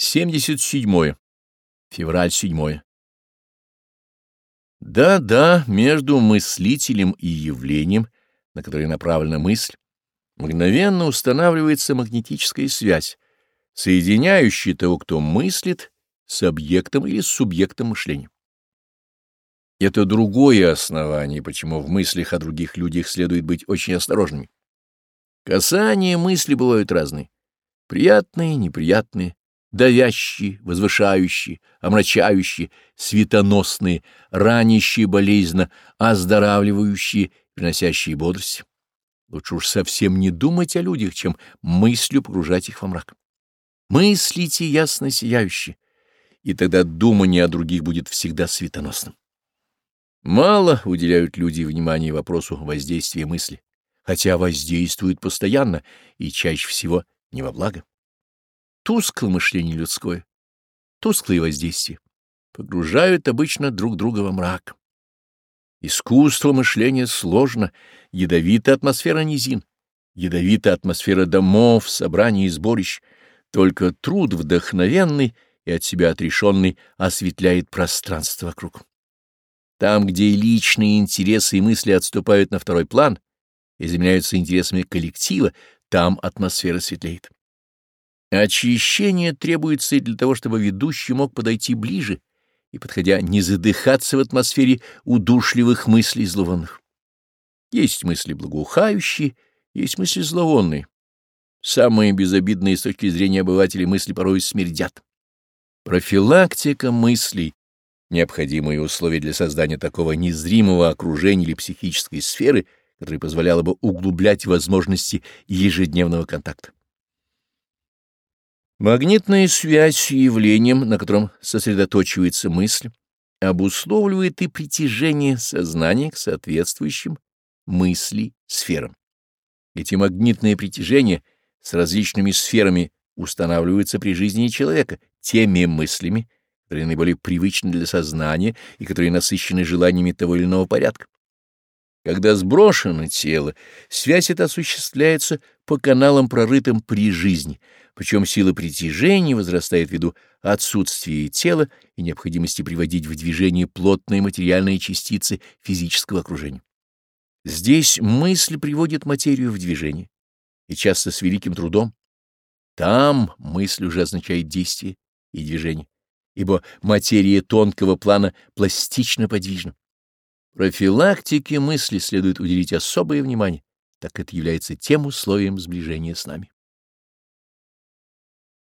77. Февраль 7. Да-да, между мыслителем и явлением, на которое направлена мысль, мгновенно устанавливается магнетическая связь, соединяющая того, кто мыслит, с объектом или с субъектом мышления. Это другое основание, почему в мыслях о других людях следует быть очень осторожными. Касания мысли бывают разные — приятные, неприятные, давящие, возвышающие, омрачающие, светоносные, ранящие болезненно, оздоравливающие, приносящие бодрость. Лучше уж совсем не думать о людях, чем мыслью погружать их во мрак. Мыслите ясно сияющие, и тогда думание о других будет всегда светоносным. Мало уделяют люди внимания вопросу воздействия мысли, хотя воздействуют постоянно и чаще всего не во благо тускло мышление людское, тусклые воздействия, погружают обычно друг друга во мрак. Искусство мышления сложно, ядовитая атмосфера низин, ядовитая атмосфера домов, собраний и сборищ. Только труд вдохновенный и от себя отрешенный осветляет пространство вокруг. Там, где личные интересы и мысли отступают на второй план и заменяются интересами коллектива, там атмосфера светлеет. Очищение требуется и для того, чтобы ведущий мог подойти ближе и, подходя, не задыхаться в атмосфере удушливых мыслей зловонных. Есть мысли благоухающие, есть мысли зловонные. Самые безобидные с точки зрения обывателей мысли порой смердят. Профилактика мыслей — необходимые условия для создания такого незримого окружения или психической сферы, которая позволяла бы углублять возможности ежедневного контакта. Магнитная связь с явлением, на котором сосредоточивается мысль, обусловливает и притяжение сознания к соответствующим мысли сферам. Эти магнитные притяжения с различными сферами устанавливаются при жизни человека теми мыслями, которые наиболее привычны для сознания и которые насыщены желаниями того или иного порядка. Когда сброшено тело, связь эта осуществляется по каналам, прорытым при жизни, причем сила притяжения возрастает ввиду отсутствия тела и необходимости приводить в движение плотные материальные частицы физического окружения. Здесь мысль приводит материю в движение, и часто с великим трудом. Там мысль уже означает действие и движение, ибо материя тонкого плана пластично подвижна профилактике мысли следует уделить особое внимание, так это является тем условием сближения с нами.